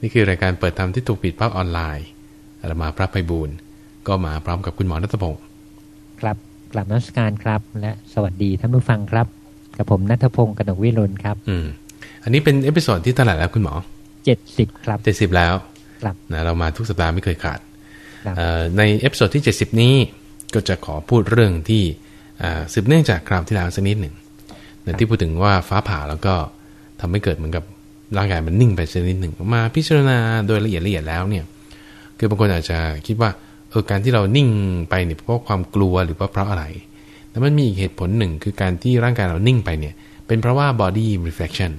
นี่คือรายการเปิดธรรมที่ถูกปิดภาคออนไลน์อาตมาพระไพบูลย์ก็มาพร้อมกับคุณหมอณัฐพงศ์ครับกราบนมัสการครับ และสวัสดีท่านผู้ฟังครับ กับผมณัฐพงศ์กนกวิรุณครับ อืม อันนี้เป็น episode ที่เท่าไหร่แล้วคุณหมอเจ็ดสิบครับเจ็ดสิบแล้วครับนะเรามาทุกสัปดาห์ไม่เคยขาดครับเอ่อใน episode ที่ 70 นี้ก็จะขอพูดเรื่องที่อ่าสืบเนื่องจากคราวที่แล้วสักนิดหนึ่งนะที่พูดถึงว่าฟ้าผ่าแล้วก็ทำให้เกิดเหมือนกับ ร่างกายมันนิ่งไปสักนิดหนึ่งมาพิจารณาโดยละเอียดละเอียดแล้วเนี่ยคือบางคนอาจจะคิดว่าเออการที่เรานิ่งไปเนี่ยเพราะความกลัวหรือว่าเพราะอะไร แต่มันมีอีกเหตุผลหนึ่งคือการที่ร่างกายเรานิ่งไปเนี่ย เป็นเพราะว่า body reflection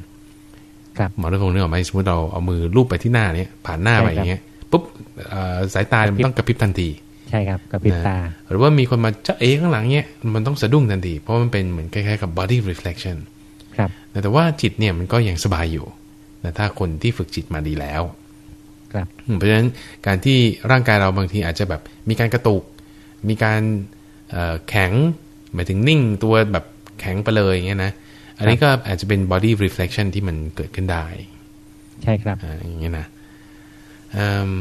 ครับหมอรัตพงศ์นึกออกไหมสมมติเราเอามือลูบไปที่หน้าเนี่ยผ่านหน้าไปอย่างเงี้ยปุ๊บเอ่อสายตามันต้องกระพริบทันที ใช่ครับกระพริบตา หรือว่ามีคนมาจะเอะข้างหลังเนี่ยมันต้องสะดุ้งทันที เพราะมันเป็นเหมือนคล้ายๆกับ body reflection ครับแต่ว่าจิตเนี่ยมันก็ยังสบายอยู่ นะถ้าคนที่ฝึกจิตมาดีแล้วครับอืมเพราะฉะนั้นการที่ร่างกายเราบางทีอาจจะแบบมีการกระตุก มีการเอ่อแข็งหมายถึงนิ่งตัวแบบแข็งไปเลยอย่างเงี้ยนะ อันนี้ก็อาจจะเป็น body reflection ที่มันเกิดขึ้นได้ ใช่ครับอ่าอย่างเงี้ยนะอืม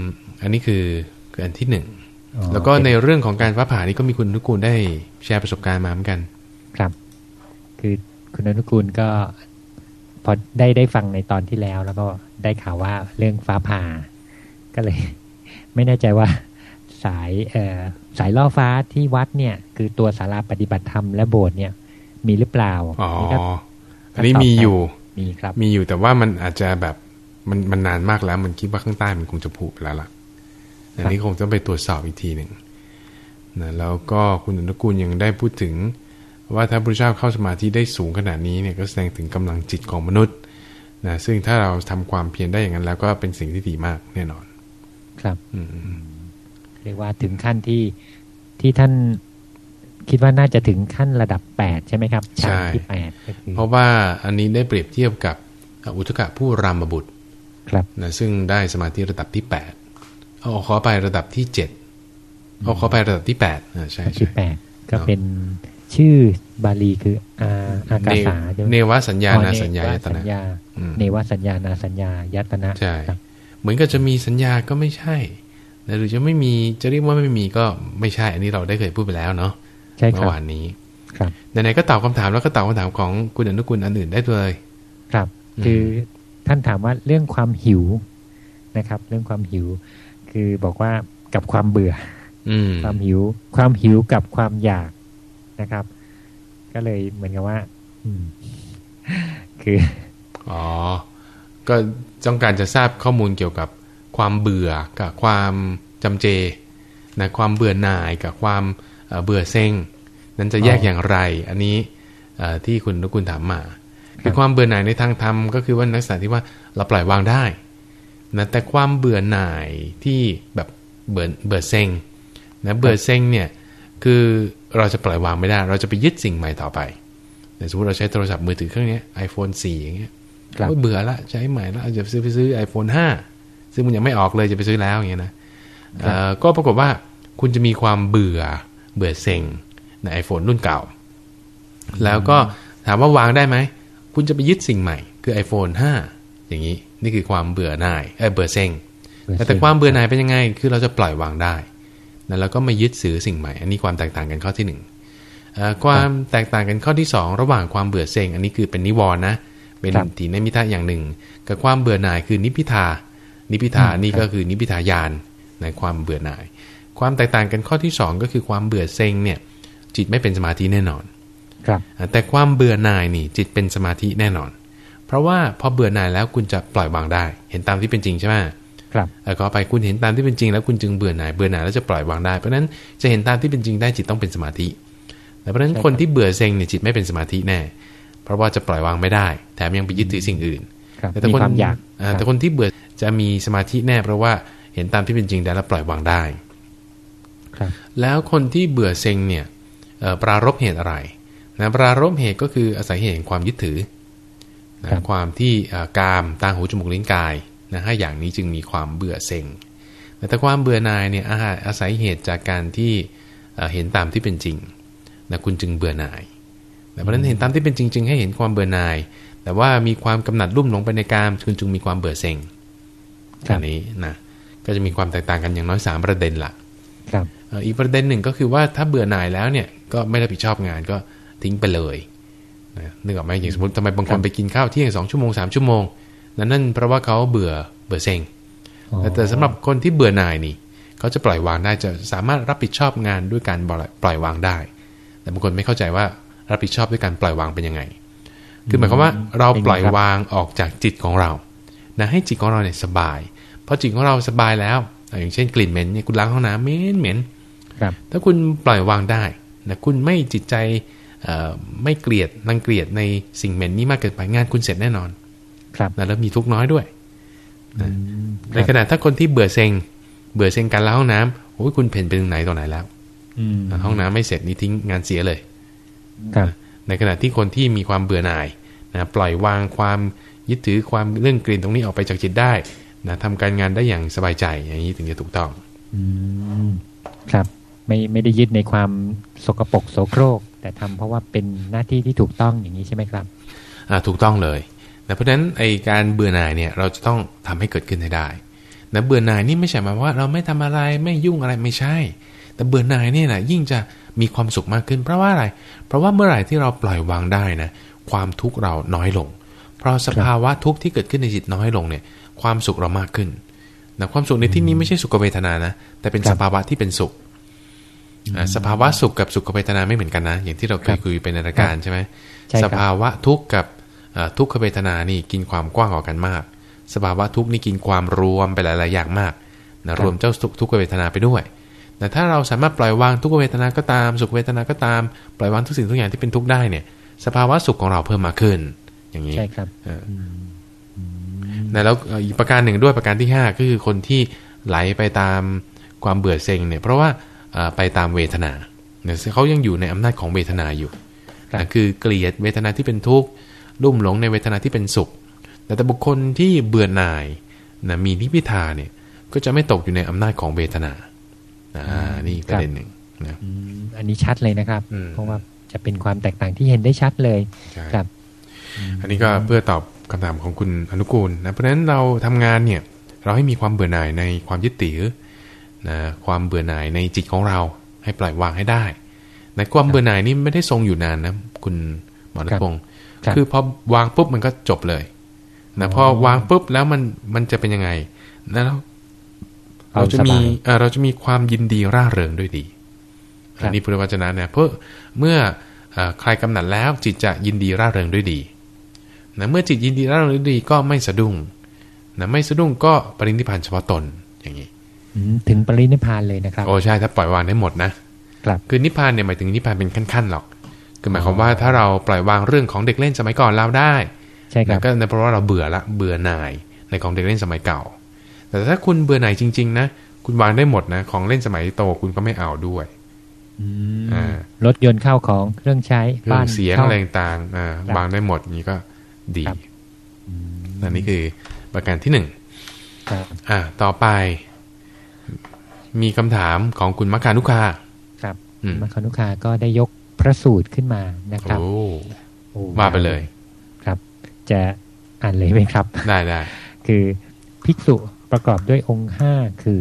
อันนี้คือคืออันที่หนึ่งอ๋อแล้วก็เป็นในเรื่องของการฟ้าผ่านี่ก็มีคุณทุกคุณได้แชร์ประสบการณ์มาเหมือนกัน ครับ คือคุณอนุกูลก็ พอได้ได้ฟังในตอนที่แล้ว แล้วก็ได้ข่าวว่าเรื่องฟ้าผ่า ก็เลย ไม่แน่ใจว่าสายเอ่อสายล่อฟ้าที่วัดเนี่ย คือตัวศาลาปฏิบัติธรรมและโบสถ์เนี่ย มีหรือเปล่าอ๋อนี่ก็อันนี้มีอยู่มีครับ มีอยู่แต่ว่ามันอาจจะแบบมันมันนานมากแล้ว มันคิดว่าข้างใต้มันคงจะผุไปแล้วล่ะอันนี้คงต้องไปตรวจสอบอีกทีหนึ่งนะแล้วก็คุณอนุกูลยังได้พูดถึง ว่าถ้าพระเจ้าเข้าสมาธิได้สูงขนาดนี้เนี่ยก็แสดงถึงกำลังจิตของมนุษย์นะซึ่งถ้าเราทำความเพียรได้อย่างนั้น แล้วก็เป็นสิ่งที่ดีมากแน่นอน ครับอืมเรียกว่าถึงขั้นที่ที่ท่านคิดว่าน่าจะถึงขั้นระดับแปดใช่ไหมครับชั้นที่แปดก็คือเพราะว่าอันนี้ได้เปรียบเทียบกับอุทกะผู้รามบุตร ครับนะซึ่งได้สมาธิระดับที่แปดเอาขอไประดับที่เจ็ดเอาขอไประดับที่แปดอ่าใช่ขั้นใช่ที่แปดก็เป็น ชื่อบาลีคืออาอากาสาใช่ไหมเนวสัญญาอ๋อนาสัญญาเนวยตสัญนะญาอืมเนวสัญญานาสัญญายตนะใช่ครับเหมือนกับจะมีสัญญาก็ไม่ใช่นะหรือจะไม่มีจะเรียกว่าไม่มีก็ไม่ใช่ อันนี้เราได้เคยพูดไปแล้วเนาะใช่คเมื่รัอบวานนี้ครับไหนๆก็ตอบคำถามแล้วก็ตอบคำถามของคุณอนุกุลอันอื่นได้เลย ครับอืมคือท่านถามว่าเรื่องความหิวนะครับ เรื่องความหิว คือบอกว่ากับความเบื่อ อืมความหิว ความหิวกับความอยาก นะครับ ก็เลยเหมือนกับว่า อืม คือ อ๋อ ก็ต้องการจะทราบข้อมูลเกี่ยวกับความเบื่อกับความจำเจนะความเบื่อหน่ายกับความเบื่อเซ็งนั้นจะแยกอย่างไร อันนี้ที่คุณนุกุลถามมาคือความเบื่อหน่ายในทางธรรมก็คือว่านักษณะที่ว่าเราปล่อยวางได้นะแต่ความเบื่อหน่ายที่แบบเบื่อเบื่อเซ็งนะเบื่อเซ็งเนี่ย คือเราจะปล่อยวางไม่ได้ เราจะไปยึดสิ่งใหม่ต่อไปแต่สมมติเราใช้โทรศัพท์มือถือเครื่องเนี้ย iPhone 4 อย่างเงี้ยครับโอ้ยเบื่อละใช้ใหม่ละจะซื้อไปซื้อ iPhone 5 ซึ่งมันยังไม่ออกเลยจะไปซื้อแล้วอย่างเงี้ยนะเอ่อก็ปรากฏว่าคุณจะมีความเบื่อเบื่อเซ็งใน iPhone รุ่นเก่า แล้วก็ถามว่าวางได้ไหม คุณจะไปยึดสิ่งใหม่ คือ iPhone 5 อย่างนี้ นี่คือความเบื่อหน่ายเออเบื่อเซ็งเบื่อแต่เซ็งแต่ความเบื่อหน่ายเป็นยังไง คือเราจะปล่อยวางได้ นะแล้วก็ไม่ยึดถือสิ่งใหม่ อันนี้ความแตกต่างกันข้อที่หนึ่งเอ่อความแตกต่างกันข้อที่สองระหว่างความเบื่อเซ็งอันนี้คือเป็นนิวรณ์นะ เป็นครับตีนมิทะอย่างหนึ่ง กับความเบื่อหน่ายคือนิพพิทา นิพพิทาอืมนี่ครับก็คือนิพพิทายานในความเบื่อหน่าย ความแตกต่างกันข้อที่สองก็คือความเบื่อเซ็งเนี่ย จิตไม่เป็นสมาธิแน่นอน ครับ แต่ความเบื่อหน่ายนี่จิตเป็นสมาธิแน่นอน เพราะว่าพอเบื่อหน่ายแล้วคุณจะปล่อยวางได้ เห็นตามที่เป็นจริงใช่ไหม ครับเออขอไปคุณเห็นตามที่เป็นจริง แล้วคุณจึงเบื่อหน่ายเบื่อหน่ายแล้วจะปล่อยวางได้เพราะฉะนั้นจะเห็นตามที่เป็นจริงได้จิตต้องเป็นสมาธิแต่เพราะฉะนั้นใช่ครับคนที่เบื่อเซ็งเนี่ยจิตไม่เป็นสมาธิแน่ เพราะว่าจะปล่อยวางไม่ได้ แถมยังไปยึดถือสิ่งอื่นครับแต่มีคนความอยากอ่าครับแต่คนที่เบื่อจะมีสมาธิแน่ เพราะว่าเห็นตามที่เป็นจริงได้แล้วปล่อยวางได้ครับแล้วคนที่เบื่อเซ็งเนี่ยเอ่อปรารบเหตุอะไรนะปรารบเหตุก็คืออาศัยเหตุแห่งความยึดถือนะครับความที่เอ่อกามตาหูจมูกลิ้นกาย นะห้าอย่างนี้จึงมีความเบื่อเซ็งแต่ถ้าความเบื่อหน่ายเนี่ยอาอาศัยเหตุจากการที่เอ่อเห็นตามที่เป็นจริงนะคุณจึงเบื่อหน่ายแต่เพราะฉะนั้นเห็นตามที่เป็นจริงจึงให้เห็นความเบื่อหน่าย แต่ว่ามีความกำหนัดรุ่มหลงไปในกามคุณจึงมีความเบื่อเซ็งครับอันนี้นะก็จะมีความแตกต่างกันอย่างน้อยสามประเด็นละครับเอ่ออีกประเด็นหนึ่งก็คือว่าถ้าเบื่อหน่ายแล้วเนี่ยก็ไม่รับผิดชอบงานก็ทิ้งไปเลยนะนึกออกไหมอย่างสมมติทำไมบางคนไปกินข้าวเที่ยงสองชั่วโมงสามชั่วโมง นั่นนั่นเพราะว่าเขาเบื่อเบื่อเซ็งอ๋อแต่แต่สำหรับคนที่เบื่อหน่ายนี่เขาจะปล่อยวางได้จะสามารถรับผิดชอบงานด้วยการปล่อยปล่อยวางได้ แต่บางคนไม่เข้าใจว่ารับผิดชอบด้วยการปล่อยวางเป็นยังไง คือหมายความว่าเราปล่อยวางออกจากจิตของเรานะให้จิตของเราเนี่ยสบายพอจิตของเราสบายแล้วอะอย่างเช่นกลิ่นเหม็นเนี่ยคุณล้างห้องน้ำเหม็นเหม็นครับถ้าคุณปล่อยวางได้นะคุณไม่จิตใจเอ่อไม่เกลียดรังเกียจในสิ่งเหม็นนี้มากเกินไปงานคุณเสร็จแน่นอน ครับนะแล้วมีทุกข์น้อยด้วยอืมในขณะถ้าคนที่เบื่อเซ็ง เบื่อเซ็งการล้างห้องน้ำโอ้ยคุณเพ่นไปถึงไหนตรงไหนแล้วอืมห้องน้ำไม่เสร็จนี่ทิ้งงานเสียเลยครับในขณะที่คนที่มีความเบื่อหน่ายนะปล่อยวางความยึดถือความเรื่องกลิ่นตรงนี้ออกไปจากจิตได้นะทำการงานได้อย่างสบายใจอย่างนี้ถึงจะถูกต้องอืมครับ ไม่ไม่ได้ยึดในความสกปรกโสโครก แต่ทำเพราะว่าเป็นหน้าที่ที่ถูกต้องอย่างนี้ใช่ไหมครับ อ่าถูกต้องเลย นะเพราะฉะนั้นไอการเบื่อหน่ายเนี่ยเราจะต้องทำให้เกิดขึ้นให้ได้นะเบื่อหน่ายนี่ไม่ใช่หมายความว่าเราไม่ทำอะไรไม่ยุ่งอะไรไม่ใช่ แต่เบื่อหน่ายเนี่ยนะยิ่งจะมีความสุขมากขึ้น เพราะว่าอะไร เพราะว่าเมื่อไหร่ที่เราปล่อยวางได้นะความทุกข์เราน้อยลง เพราะสภาวะทุกข์ที่เกิดขึ้นในจิตน้อยลงเนี่ยความสุขเรามากขึ้นนะความสุขในที่นี้ไม่ใช่สุขเวทนานะ แต่เป็นครับสภาวะที่เป็นสุขอ่าสภาวะสุขกับสุขเวทนาไม่เหมือนกันนะ อย่างที่เราเคครัยบคุยไปในรายการใช่ไหมใช่ครับสภาวะทุกข์กับเอ่อ ทุกขเวทนานี่กินความกว้างกว่ากันมาก สภาวะทุกข์นี่กินความรวมไปหลายๆอย่างมากนะรวมเจ้าทุกทุกขเวทนาไปด้วยแต่ถ้าเราสามารถปล่อยวางทุกขเวทนาก็ตาม สุขเวทนาก็ตามปล่อยวางทุกสิ่งทุกอย่างที่เป็นทุกข์ได้เนี่ย สภาวะสุขของเราเพิ่มมากขึ้น อย่างนี้ใช่ครับเออนะแล้วเอ่ออีกประการหนึ่งด้วยประการที่ห้าก็คือคนที่ไหลไปตามความเบื่อเซ็งเนี่ยเพราะว่าเอ่อไปตามเวทนาเนี่ยเขายังอยู่ในอำนาจของเวทนาอยู่ครับนะคือเกลียดเวทนาที่เป็นทุกข์ ลุ่มหลงในเวทนาที่เป็นสุข แต่แต่บุคคลที่เบื่อหน่ายนะมีนิพพิทาเนี่ยก็จะไม่ตกอยู่ในอำนาจของเวทนานะนี่อีกประเด็นหนึ่งนะอืมอันนี้ชัดเลยนะครับอืมเพราะว่าจะเป็นความแตกต่างที่เห็นได้ชัดเลยใช่ครับ อันนี้ก็เพื่อตอบคำถามของคุณอนุกูลนะเพราะฉะนั้นเราทำงานเนี่ย เราให้มีความเบื่อหน่ายในความยึดถือนะความเบื่อหน่ายในจิตของเราให้ปล่อยวางให้ได้นะความเบื่อหน่ายนี่ไม่ได้ทรงอยู่นานนะคุณหมอรัตพงศ์ ครับคือพอวางปุ๊บมันก็จบเลยนะพอวางปุ๊บแล้วมันมันจะเป็นยังไงนะแล้วเราจะมีเอ่อเราจะมีความยินดีร่าเริงด้วยดีครับอันนี้พุทธวจนะนะเพื่อเมื่อเอ่อใครกำหนัดแล้วจิตจะยินดีร่าเริงด้วยดีนะเมื่อจิตยินดีร่าเริงด้วยดีก็ไม่สะดุ้งนะไม่สะดุ้งก็ปรินิพพานเฉพาะตนอย่างนี้อืมถึงปรินิพพานเลยนะครับโอ้ใช่ถ้าปล่อยวางได้หมดนะครับคือนิพพานเนี่ยหมายถึงนิพพานเป็นขั้นๆหรอก คือหมายความว่าถ้าเราปล่อยวางเรื่องของเด็กเล่นสมัยก่อนเราได้ใช่ครันะบก็ในเพราะว่าเราเบื่อละเบื่อหน่ายในของเด็กเล่นสมัยเก่า แต่ถ้าคุณเบื่อหน่ายจริง ๆ นะ คุณวางได้หมดนะ ของเล่นสมัยโตคุณก็ไม่เอาด้วยอืมอ่ารถยนต์เข้าของเครื่องใช้เครื่บ้าอนงเสียงช่อะไรต่างๆอ่าครับวางได้หมดนี้ก็ดีครับอันนี้คือประการที่หนึ่งครับอ่า ต่อไป มีคำถามของคุณมัคคานุคาครับอืมมัคคานุคาก็ได้ยก พระสูตรขึ้นมานะครับ โอ้โอ้ว่าไปเลยครับ จะอ่านเลยไหมครับ ได้ได้คือภิกษุประกอบด้วยองค์ห้าคือ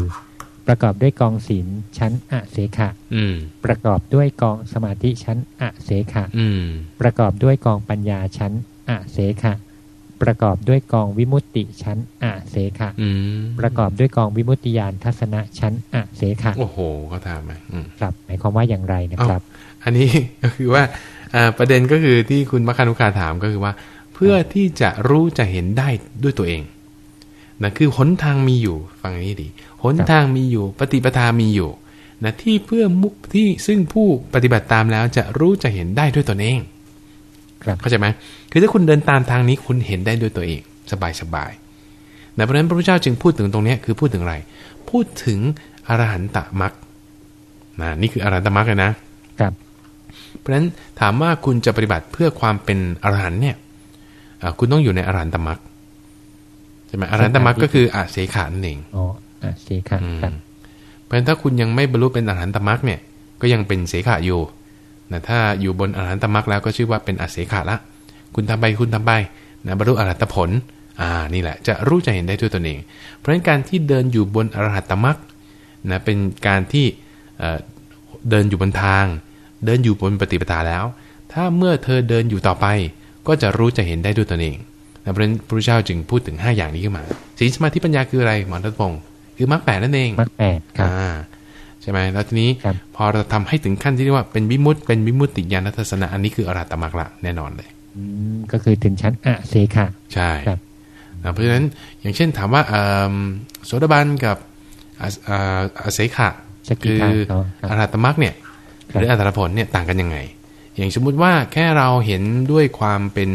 ประกอบด้วยกองศีลชั้นอเสขะอืมประกอบด้วยกองสมาธิชั้นอเสขะอืมประกอบด้วยกองปัญญาชั้นอเสขะประกอบด้วยกองวิมุตติชั้นอเสขะอืมประกอบด้วยกองวิมุตติญาณทัศนะชั้นอเสขะโอ้โหเขาถามมาอืมครับหมายความว่าอย่างไรนะครับ อันนี้ก็คือว่าอ่าประเด็นก็คือที่คุณมัคคานุคาถามก็คือว่า เพื่อที่จะรู้จะเห็นได้ด้วยตัวเองนะคือหนทางมีอยู่ฟังอย่างนี้ดีหนทางมีอยู่ ปฏิปทามีอยู่นะที่เพื่อมุที่ซึ่งผู้ปฏิบัติตามแล้วจะรู้จะเห็นได้ด้วยตนเอง ครับเข้าใจไหมคือถ้าคุณเดินตามทางนี้คุณเห็นได้ด้วยตัวเอง สบายสบายนะเพราะฉะนั้นพระพุทธเจ้าจึงพูดถึงตรงเนี้ยคือพูดถึงอะไร พูดถึงอรหันตมรรคนะนี่คืออรหันตมรรคเลยนะครับ เพราะฉะนั้นถามว่าคุณจะปฏิบัติเพื่อความเป็นอรหันต์เนี่ยอ่าคุณต้องอยู่ในอรหันตมรรคใช่ไหมอรหันตมรรคก็คืออาเสขานั่นเองอ๋ออเสขะอืมครับเพราะฉะนั้นถ้าคุณยังไม่บรรลุเป็นอรหันตมรรคเนี่ย ก็ยังเป็นเสขะอยู่นะถ้าอยู่บนอรหันตมรรคแล้วก็ชื่อว่าเป็นอาเสขะละ คุณทำไปคุณทำไปนะบรรลุอรหันตผลอ่านี่แหละ จะรู้จะเห็นได้ด้วยตนเอง เพราะฉะนั้นการที่เดินอยู่บนอรหัตมรรคนะเป็นการที่เดินอยู่บนทาง เดินอยู่บนปฏิปทาแล้ว ถ้าเมื่อเธอเดินอยู่ต่อไป ก็จะรู้จะเห็นได้ด้วยตนเองเพราะฉะนั้นพระเจ้าจึงพูดถึง 5 อย่างนี้ขึ้นมาศีลสมาธิปัญญาคืออะไรหมอรัตพงศ์คือมรรคแปดนั่นเองมรรคแปดครับใช่ไหมแล้วทีนี้พอเราทำให้ถึงขั้นที่เรียกว่าเป็นวิมุตต์เป็นวิมุตติญาณทัศนะอันนี้คืออรัตมรรคละแน่นอนเลยก็คือถึงชั้นอะเสขะใช่เพราะฉะนั้นอย่างเช่นถามว่าโสดาบันกับอาเสขะคืออรัตมรรคเนี่ย หรืออัตรผลเนี่ยต่างกันยังไง อย่างสมมุติว่าแค่เราเห็นด้วยความเป็น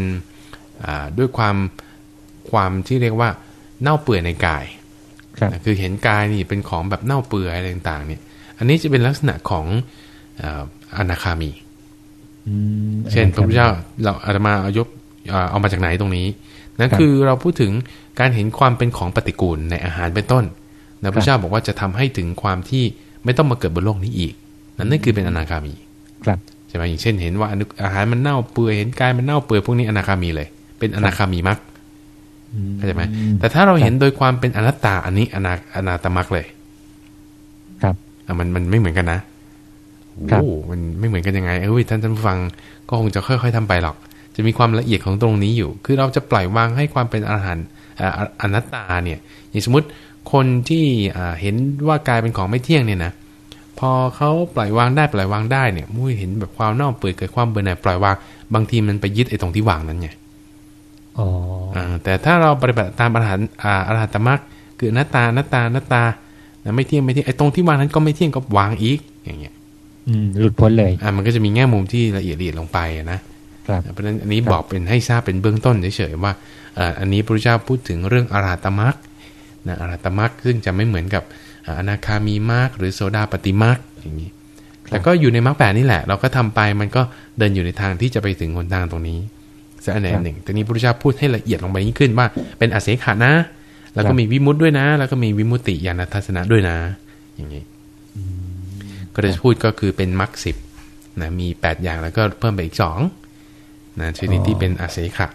ด้วยความความที่เรียกว่าเน่าเปื่อยในกายคือเห็นกายนี่เป็นของแบบเน่าเปื่อยอะไรต่างๆ เนี่ย อันนี้จะเป็นลักษณะของอนาคามีเช่นพระพุทธเจ้าเราอาตมาเอายกเอามาจากไหนตรงนี้นั่นคือเราพูดถึงการเห็นความเป็นของปฏิกูลในอาหารเป็นต้นพระพุทธเจ้าบอกว่าจะทำให้ถึงความที่ไม่ต้องมาเกิดบนโลกนี้อีก นั่นนั่นคือเป็นอนาคามีครับใช่ไหมอย่างเช่นเห็นว่าอาหารมันเน่าเปื่อยเห็นกายมันเน่าเปื่อยพวกนี้อนาคามีเลย เป็นอนาคามีมักเข้าใจไหมแต่ถ้าเราเห็นโดยความเป็นอนัตตาอันนี้อนาอนาตมักเลย ครับอะมันมันไม่เหมือนกันนะโอ้มันไม่เหมือนกันยังไงเออท่านท่านผู้ฟังก็คงจะค่อย ๆทำไปหรอก จะมีความละเอียดของตรงนี้อยู่ คือเราจะปล่อยวางให้ความเป็นอาหารอนัตตาเนี่ยอย่างสมมติคนที่เห็นว่ากายเป็นของไม่เที่ยงเนี่ยนะ พอเขาปล่อยวางได้ปล่อยวางได้เนี่ยมุ้ยเห็นแบบความเน่าเปื่อยเกิดความเบื่อหน่ายปล่อยวางบางทีมันไปยึดไอ้ตรงที่วางนั้นไงอ๋อแต่ถ้าเราปฏิบัติตามอรหันอรหัตมรรคคือหน้าตาหน้าตาหน้าตาไม่เที่ยงไม่เที่ยงไอ้ตรงที่วางนั้นก็ไม่เที่ยงก็วางอีกอย่างเงี้ยหลุดพ้นเลยอ่ามันก็จะมีแง่มุมที่ละเอียดละเอียดลงไปนะครับเพราะฉะนั้นอันนี้บอกเป็นให้ทราบเป็นเบื้องต้นเฉยๆว่าอันนี้พระพุทธเจ้าพูดถึงเรื่องอรหัตมรรคนะอรหัตมรรคซึ่งจะไม่เหมือนกับ อนาคามีมรรคหรือโสดาปฏิมรรคอย่างนี้แต่ก็อยู่ในมรรคแปดนี่แหละ เราก็ทำไปมันก็เดินอยู่ในทางที่จะไปถึงคนทางตรงนี้สักอันหนึ่งแต่นี้พระพุทธเจ้าพูดให้ละเอียดลงไปยิ่งขึ้นว่า เป็นอาเสขะนะ แล้วก็มีวิมุตด้วยนะ แล้วก็มีวิมุตติญาณทัศนะด้วยนะ อย่างนี้ก็จะพูดก็คือเป็นมรรคสิบนะมีแปดอย่างแล้วก็เพิ่มไปอีกสองนะชนิดที่เป็นอาเสขะ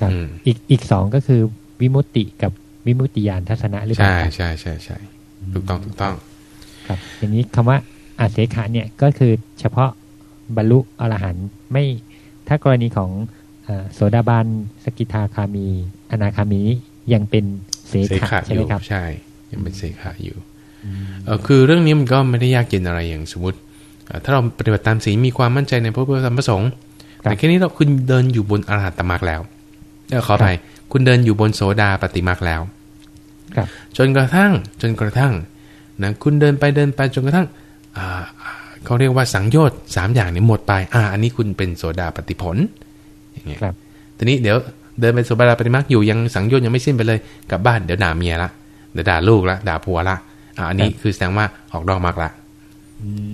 ครับอีกอีกสองก็คือวิมุตติกับ วิมุตติญาณทัศนะหรือเปล่าใช่ใช่ใช่ใช่ถูกต้องถูกต้อง ครับอย่างนี้คำว่าอาเสขะเนี่ยก็คือเฉพาะบรรลุอรหันต์ไม่ถ้ากรณีของโสดาบันสกิทาคามี อนาคามียังเป็นเสขะใช่ไหมครับ ใช่ ยังเป็นเสขะอยู่เออคือเรื่องนี้มันก็ไม่ได้ยากเย็นอะไรอย่างสมมติ ถ้าเราปฏิบัติตามสีมีความมั่นใจในพระพุทธธรรมประสงค์แต่แค่นี้เราคุณเดินอยู่บนอรหัตตมรรคแล้วเออขอไปคุณเดินอยู่บนโสดาปฏิมรรคแล้ว จนกระทั่งจนกระทั่งนะคุณเดินไปเดินไปจนกระทั่งเขาเรียกว่าสังโยชน์สามอย่างนี้หมดไป อ่า อันนี้คุณเป็นโสดาปฏิผลอย่างเงี้ยครับทีนี้เดี๋ยวเดินไปโสดาปฏิมาอยู่ยังสังโยชน์ยังไม่สิ้นไปเลยกลับบ้านเดี๋ยวด่าเมียละเดี๋ยวด่าลูกละด่าผัวละอ่าอันนี้คือแสดงว่าออกดอกมากละ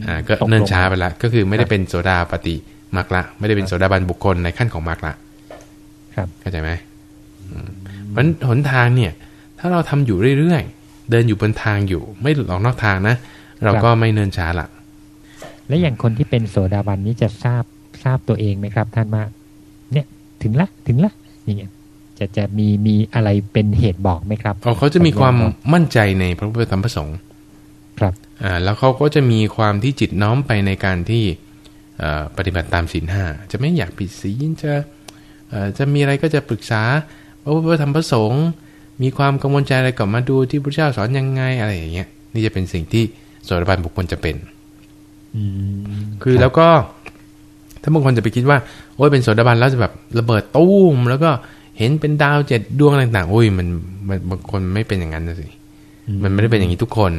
อ่าก็เนิ่นช้าไปละก็คือไม่ได้เป็นโสดาปฏิมากละ ไม่ได้เป็นโสดาบันบุคคลในขั้นของมากละครับเข้าใจไหมมันหนทางเนี่ย ถ้าเราทำอยู่เรื่อยๆ เดินอยู่บนทางอยู่ ไม่หลุดออกนอกทางนะ เราก็ไม่เนินช้าละและอย่างคนที่เป็นโสดาบันนี้จะทราบทราบตัวเองไหมครับ ท่านว่าเนี่ยถึงละถึงละอย่างเงี้ยจะจะมีมีอะไรเป็นเหตุบอกไหมครับอ๋อเขาจะมีความมั่นใจในพระพุทธธรรมประสงค์ครับอ่าแล้วเขาก็จะมีความที่จิตน้อมไปในการที่ปฏิบัติตามศีลห้าจะไม่อยากผิดศีลจะจะมีอะไรก็จะปรึกษาพระพุทธธรรมประสงค์ มีความกังวลใจอะไรก็มาดูที่พระเจ้าสอนยังไงอะไรอย่างเงี้ยนี่จะเป็นสิ่งที่โสดาบันบุคคลจะเป็นคือแล้วก็ถ้าบางคนจะไปคิดว่าโอ้ยเป็นโสดาบันแล้วจะแบบระเบิดตู้มแล้วก็เห็นเป็นดาวเจ็ดดวงต่างๆโอ้ยมันมันบางคนไม่เป็นอย่างนั้นนะสิมันไม่ได้เป็นอย่างนี้ทุกคน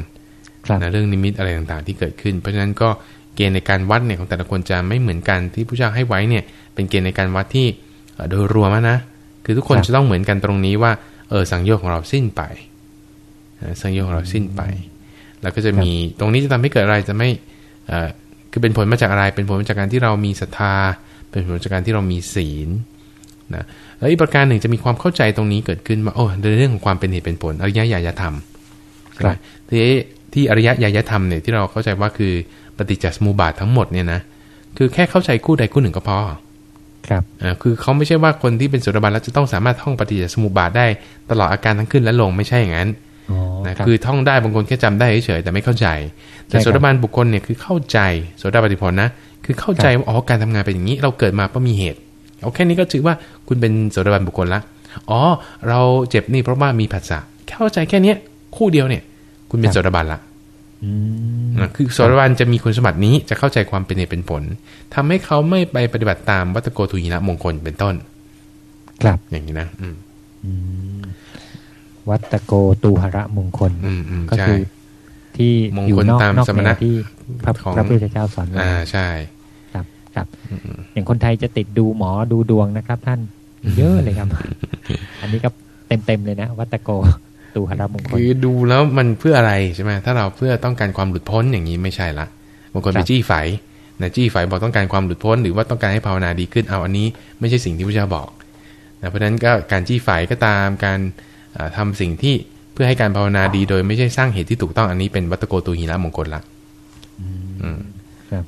นะเรื่องนิมิตอะไรต่างๆ ที่เกิดขึ้น เพราะฉะนั้นก็เกณฑ์ในการวัดเนี่ยของแต่ละคนจะไม่เหมือนกันที่ผู้เจ้าให้ไว้เนี่ย เป็นเกณฑ์ในการวัดที่โดยรวมนะคือทุกคนจะต้องเหมือนกันตรงนี้ว่า เออสังโยชน์ของเราสิ้นไปสังโยชน์ของเราสิ้นไป แล้วก็จะมีตรงนี้จะทำให้เกิดอะไรจะไม่คือเป็นผลมาจากอะไร เป็นผลมาจากการที่เรามีศรัทธา เป็นผลจากการที่เรามีศีลนะแล้วอีกประการหนึ่งจะมีความเข้าใจตรงนี้เกิดขึ้นว่าโอ้ในเรื่องของความเป็นเหตุเป็นผลอริยญาณธรรมครับที่ที่อริยญาณธรรมเนี่ยที่เราเข้าใจว่าคือปฏิจจสมุปบาททั้งหมดเนี่ยนะคือแค่เข้าใจคู่ใดคู่หนึ่งก็พอ ครับอ่าคือเขาไม่ใช่ว่าคนที่เป็นโสดาบันแล้วจะต้องสามารถท่องปฏิจจสมุปบาทได้ตลอดอาการทั้งขึ้นและลงไม่ใช่อย่างนั้นอ๋อนะครับคือท่องได้บางคนแค่จำได้เฉยๆแต่ไม่เข้าใจ แต่ใช่ครับโสดาบันบุคคลเนี่ยคือเข้าใจโสดาบันผลนะคือเข้าใจว่าอ๋อการทำงานเป็นอย่างนี้ เราเกิดมาเพราะมีเหตุเอาแค่นี้ก็ถือว่าคุณเป็นโสดาบันบุคคลละอ๋อ เราเจ็บนี่เพราะว่ามีผัสสะเข้าใจแค่เนี้ยคู่เดียวเนี่ย คุณเป็นโสดาบันละอืม นะคือโสดาบันจะมีคุณสมบัตินี้จะเข้าใจความเป็นเหตุเป็นผลทำให้เขาไม่ไปปฏิบัติตามวัตโกทุยินะมงคลเป็นต้น ครับอย่างนี้นะ อืมอืมวัตตโกตูหระมงคลอืมอืมก็ใช่คือที่มงคลอยู่นอกตามนอกสมณะแนวที่พระของพระพุทธเจ้าสอนไว้อ่าใช่ ครับครับอย่างคนไทยจะติดดูหมอดูดวงนะครับ ท่าน เยอะเลยครับ อันนี้ก็เต็มเต็มๆเลยนะวัตตโก ตูหระมงคลคือดูแล้วมันเพื่ออะไรใช่ไหมถ้าเราเพื่อต้องการความหลุดพ้นอย่างนี้ไม่ใช่ละบางคนครัไปบจี้ไฝนะจี้ไฝบอกต้องการความหลุดพ้น หรือว่าต้องการให้ภาวนาดีขึ้นเอาอันนี้ ไม่ใช่สิ่งที่พระเจ้าบอกนะเพราะฉะนั้นก็การจี้ไฝก็ตามการอ่าทำาสิ่งที่เพื่อให้การภาวนาดีโดยไม่ใช่สร้างเหตุที่ถูกต้องอันนี้เป็นวัตโกตูหีระมงคลละอืมครับ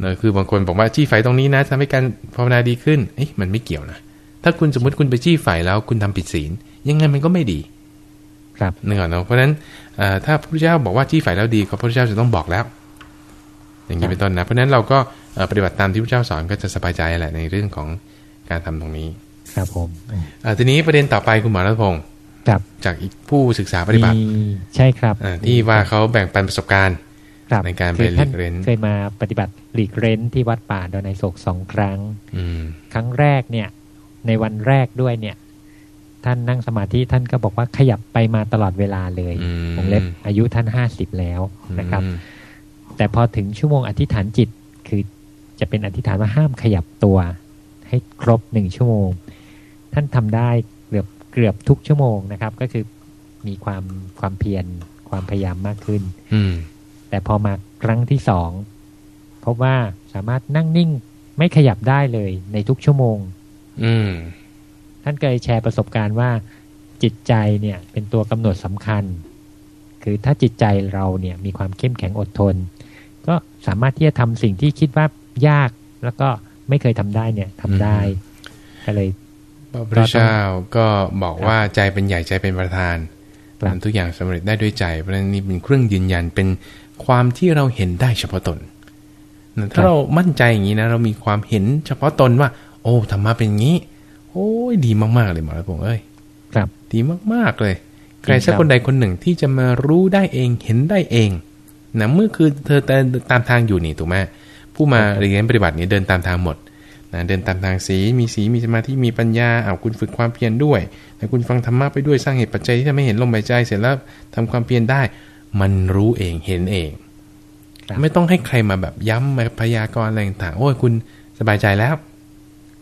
เนอะคือบางคนบอกว่าจี้ไฟตรงนี้นะทำให้การภาวนาดีขึ้น เอ๊ะมันไม่เกี่ยวนะ ถ้าคุณสมมติคุณไปจี้ไฟแล้วคุณทำผิดศีล ยังไงมันก็ไม่ดี ครับเนื้อเนาะเพราะฉะนั้นเอ่อถ้าพระพุทธเจ้าบอกว่าจี้ไฟแล้วดีก็พระพุทธเจ้าจะต้องบอกแล้ว อย่างนี้เป็นต้นนะเพราะฉะนั้นเราก็เอ่อปฏิบัติตามที่พระเจ้าสอนก็จะสบายใจแหละในเรื่องของการทำตรงนี้ ครับผมอืมอ่าทีนี้ประเด็นต่อไปคุณหมอรัตพงศ์ครับจากอีกผู้ศึกษาปฏิบัติมีใช่ครับอ่าที่ว่าเขาแบ่งปันประสบการณ์ครับในการไปคือท่านหลีกเร้นเคยมาปฏิบัติหลีกเร้นที่วัดป่าดอนไนโศกสองครั้งอืมครั้งแรกเนี่ย ในวันแรกด้วยเนี่ย ท่านนั่งสมาธิท่านก็บอกว่าขยับไปมาตลอดเวลาเลยอืมวงเล็บอายุท่านห้าสิบแล้วนะครับอืมแต่พอถึงชั่วโมงอธิษฐานจิตคือจะเป็นอธิษฐานว่าห้ามขยับตัว ให้ครบหนึ่งชั่วโมง ท่านทำได้เกือบเกือบทุกชั่วโมงนะครับ ก็คือมีความความเพียรความพยายามมากขึ้น อืมแต่พอมาครั้งที่สองพบว่าสามารถนั่งนิ่งไม่ขยับได้เลยในทุกชั่วโมง อืมท่านเคยแชร์ประสบการณ์ว่าจิตใจเนี่ยเป็นตัวกำหนดสำคัญ คือถ้าจิตใจเราเนี่ยมีความเข้มแข็งอดทน ก็สามารถที่จะทำสิ่งที่คิดว่ายากแล้วก็ไม่เคยทำได้เนี่ยทำได้ก็เลยพระพุทธเจ้าก็บอกว่าใจเป็นใหญ่ใจเป็นประธานครับทำทุกอย่างสำเร็จได้ด้วยใจเพราะฉะนั้นนี่เป็นเครื่องยืนยันเป็นความที่เราเห็นได้เฉพาะตนนะถ้าเรามั่นใจอย่างนี้นะ เรามีความเห็นเฉพาะตนว่า โอ้ธรรมะเป็นอย่างนี้ โอ้ยดีมากๆเลยหมอรัตพงศ์เอ้ยครับ ดีมากๆเลย ใครจริงสักครับคนใดคนหนึ่งที่จะมารู้ได้เองเห็นได้เองนะเมื่อคือเธอเดินตามทางอยู่นี่ถูกไหมผู้มาเรียนปฏิบัติเนี่ยเดินตามทางหมดนะเดินตามทางสีมีสีมีสมาธิมีปัญญาเอาวคุณฝึกความเพียรด้วยแต่คุณฟังธรรมะไปด้วยสร้างเหตุปัจจัยที่ทำให้เห็นลมหายใจเสร็จแล้วทำความเพียรได้ มันรู้เองเห็นเองครับไม่ต้องให้ใครมาแบบย้ำมาพยากรณ์อะไรต่างๆโอ้ยคุณสบายใจแล้ว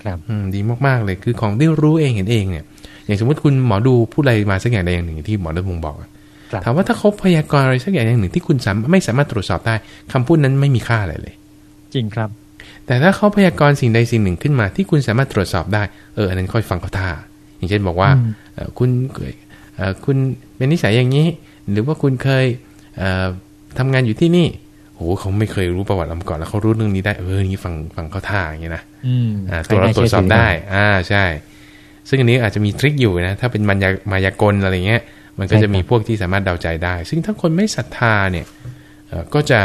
ครับอืมดีมากๆเลยคือของที่รู้เองเห็นเองเนี่ย อย่างสมมติคุณหมอดูพูดอะไรมาสักอย่างใดอย่างหนึ่งที่หมอรัตพงศ์บอกอะครับถามว่าถ้าเขาพยากรณ์อะไรสักอย่างอย่างหนึ่งที่คุณสามไม่สามารถตรวจสอบได้คำพูดนั้นไม่มีค่าอะไรเลย จริงครับ แต่ถ้าเขาพยากรณ์สิ่งใดสิ่งหนึ่งขึ้นมา ที่คุณสามารถตรวจสอบได้เอออันนั้นค่อยฟังเขาท่า อย่างเช่นบอกว่าอืมเอ่อคุณเคยเอ่อคุณเป็นนิสัยอย่างนี้ หรือว่าคุณเคยเอ่อทำงานอยู่ที่นี่ โอ้โหเขาไม่เคยรู้ประวัติเรามาก่อนแล้วเขารู้เรื่องนี้ได้เอออย่างนี้ฟังฟังเขาท่าอย่างนี้นะอืมอ่าตัวเราตรวจสอบได้ อ่าใช่ ซึ่งอันนี้อาจจะมีทริคอยู่นะ ถ้าเป็นมายามายากลอะไรเงี้ย มันก็จะมีพวกที่สามารถเดาใจได้ ซึ่งถ้าคนไม่ศรัทธาเนี่ยเอ่อก็จะ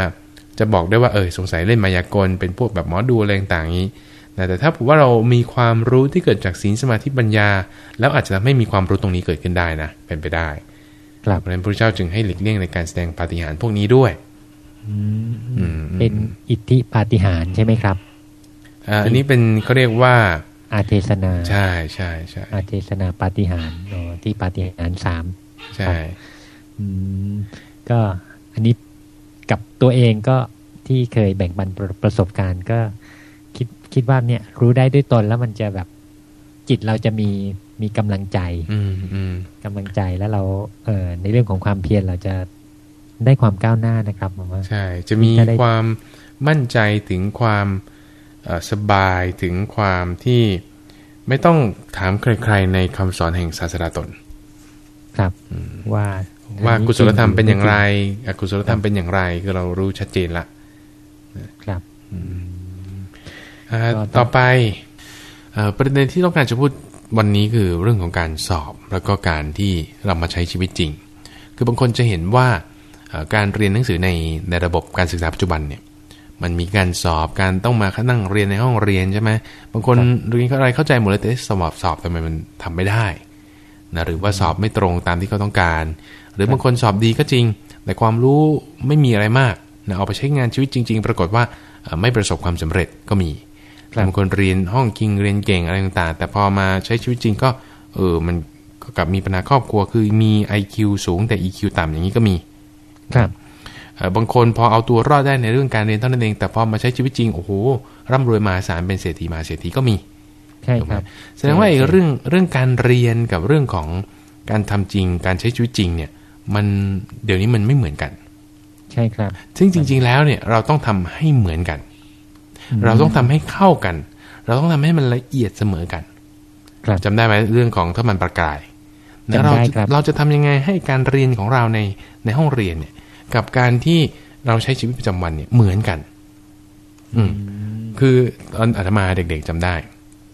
จะบอกได้ว่าเออสงสัยเล่นมายากลเป็นพวกแบบหมอดูอะไรต่างๆนี้นะแต่ถ้าผมว่าเรามีความรู้ที่เกิดจากศีลสมาธิปัญญา แล้วอาจจะทำให้มีความรู้ตรงนี้เกิดขึ้นได้นะเป็นไปได้ครับเพราะฉะนั้นพระพุทธเจ้าจึงให้หลีกเลี่ยงในการแสดงปาฏิหาริย์พวกนี้ด้วยอืมอืม เป็นอิทธิปาฏิหาริย์ใช่ไหมครับอ่าอันนี้เป็นเขาเรียกว่า อาเทศนา ใช่ใช่ใช่อาเทศนาปาฏิหาริย์อ๋อที่ปาฏิหาริย์สามใช่อืมก็อันนี้กับตัวเองก็ที่เคยแบ่งปันประประสบการณ์ก็คิดคิดว่าเนี่ยรู้ได้ด้วยตนแล้วมันจะแบบจิตเราจะมีมีกำลังใจอืมอืมกำลังใจแล้วเราเอ่อในเรื่องของความเพียรเราจะ ได้ความก้าวหน้านะครับผมว่าใช่ จะมีจะได้ความมั่นใจถึงความเอ่อสบายถึงความที่ไม่ต้องถามใครๆในคำสอนแห่งศาสนาตน ครับว่าว่าอันนี้กุศลธรรมเป็นอย่างไรจอกุศลธรรมเป็นอย่างไรคือเรารู้ชัดเจนละงครับอ่าก็ต้องต่อไปเอ่อประเด็นที่ต้องการจะพูดวันนี้คือเรื่องของการสอบแล้วก็การที่เรามาใช้ชีวิตจริง คือบางคนจะเห็นว่าเอ่อ การเรียนหนังสือในในระบบการศึกษาปัจจุบันเนี่ยมันมีการสอบการต้องมานั่งเรียนในห้องเรียนใช่ไหมบางคนเรียนอะไรเข้าใจหมดเลยแต่สอบสอบทำไมมันทำไม่ได้นะหรือว่าสอบไม่ตรงตามที่เขาต้องการ หรือบางคนสอบดีก็จริง แต่ความรู้ไม่มีอะไรมากนะเอาไปใช้งานชีวิตจริง ๆ ปรากฏว่าเอ่อไม่ประสบความสำเร็จก็มีครับบางคนเรียนห้องคิงเรียนเก่งอะไรต่างๆ แต่พอมาใช้ชีวิตจริงก็เออมันก็กลับมีปัญหาครอบครัวคือมี IQ สูงแต่ EQ ต่ำอย่างนี้ก็มี ครับเอ่อบางคนพอเอาตัวรอดได้ในเรื่องการเรียนเท่านั้นเอง แต่พอมาใช้ชีวิตจริง โอ้โห ร่ำรวยมหาศาลเป็นเศรษฐีมหาเศรษฐีก็มีใช่ถูกคไหมรับแสดงว่าไอ้ใช่เรื่องเรื่องการเรียนกับเรื่องของการทำจริง การใช้ชีวิตจริงเนี่ย มันเดี๋ยวนี้มันไม่เหมือนกัน ใช่ครับ ซึ่งจริง ๆ แล้วเนี่ยเราต้องทำให้เหมือนกัน เราต้องทำให้เข้ากัน เราต้องทำให้มันละเอียดเสมอกันครับจำได้ไหมเรื่องของถ้ามันประกายจำได้ เราครับเราจะทำยังไงให้การเรียนของเราในในห้องเรียนเนี่ย กับการที่เราใช้ชีวิตประจำวันเนี่ยเหมือนกัน อืม คือตอนอาตมาเด็กๆจำได้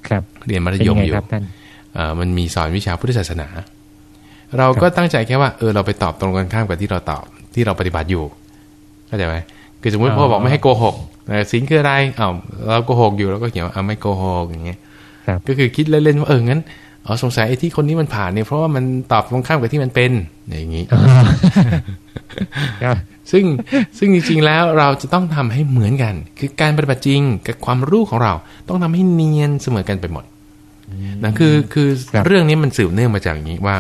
ครับ เรียนมัธเป็นยยัมงไงอยู่ครับท่านเอ่อมันมีสอนวิชาพุทธศาสนา เราก็ตั้งใจแค่ว่าเออเราไปตอบตรงกันข้ามกับที่เราตอบที่เราปฏิบัติอยู่เข้าใจไหมคือสมมติอ๋อพ่อบอกไม่ให้โกหกแต่สินคืออะไรอ้าวเราโกหกอยู่เราก็เขียนว่าเอาไม่โกหกอย่างเงี้ยครับก็คือคิดเล่นๆว่าเอองั้น อ๋อสงสัยไอ้ที่คนนี้มันผ่านเนี่ยเพราะว่ามันตอบตรงข้ามกับที่มันเป็นอย่างนี้ครับซึ่งซึ่งจริงๆแล้วเราจะต้องทำให้เหมือนกัน คือการปฏิบัติจริงกับความรู้ของเรา ต้องทำให้เนียนเสมอกันไปหมดนะคือคือครับเรื่องนี้มันสืบเนื่องมาจากอย่างนี้ว่า